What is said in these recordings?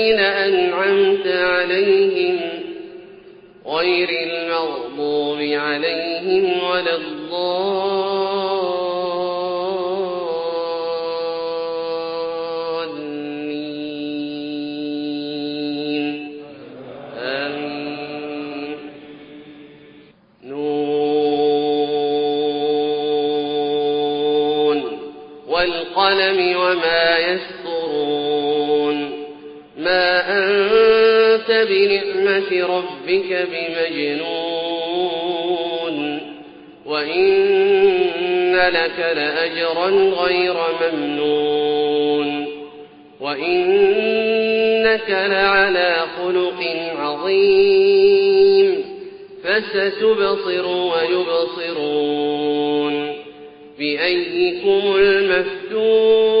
الذين أنعمت عليهم غير المغضوب عليهم ولا الضالين. آمين. نون. والقلم وما يسطرون بنعمة ربك بمجنون وإن لك لأجرا غير ممنون وإنك لعلى خلق عظيم فستبصر ويبصرون بأيكم المفتون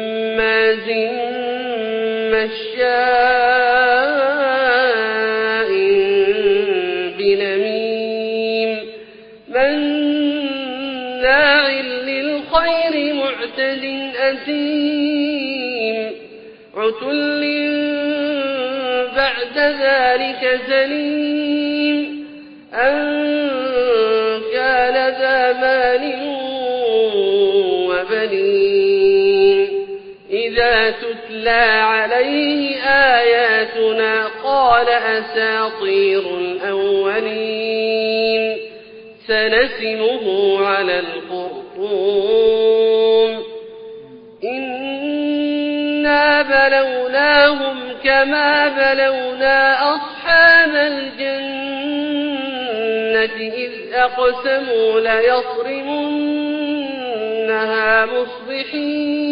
هماز مشاء بنميم مناع للخير معتد أثيم عتل بعد ذلك زليم أن كان ذا مال وبنين إذا تتلى عليه آياتنا قال أساطير الأولين سنسمه على الخرطوم إنا بلوناهم كما بلونا أصحاب الجنة إذ أقسموا ليصرمنها مصبحين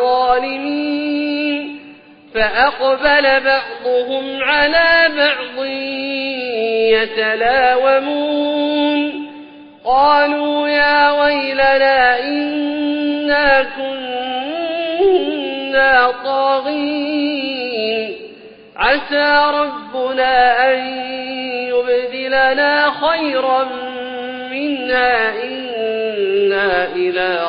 ظالمين فأقبل بعضهم على بعض يتلاومون قالوا يا ويلنا إنا كنا طاغين عسى ربنا أن يبدلنا خيرا منا إنا إلى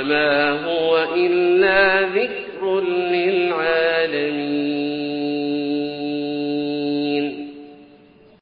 وما هو إلا ذكر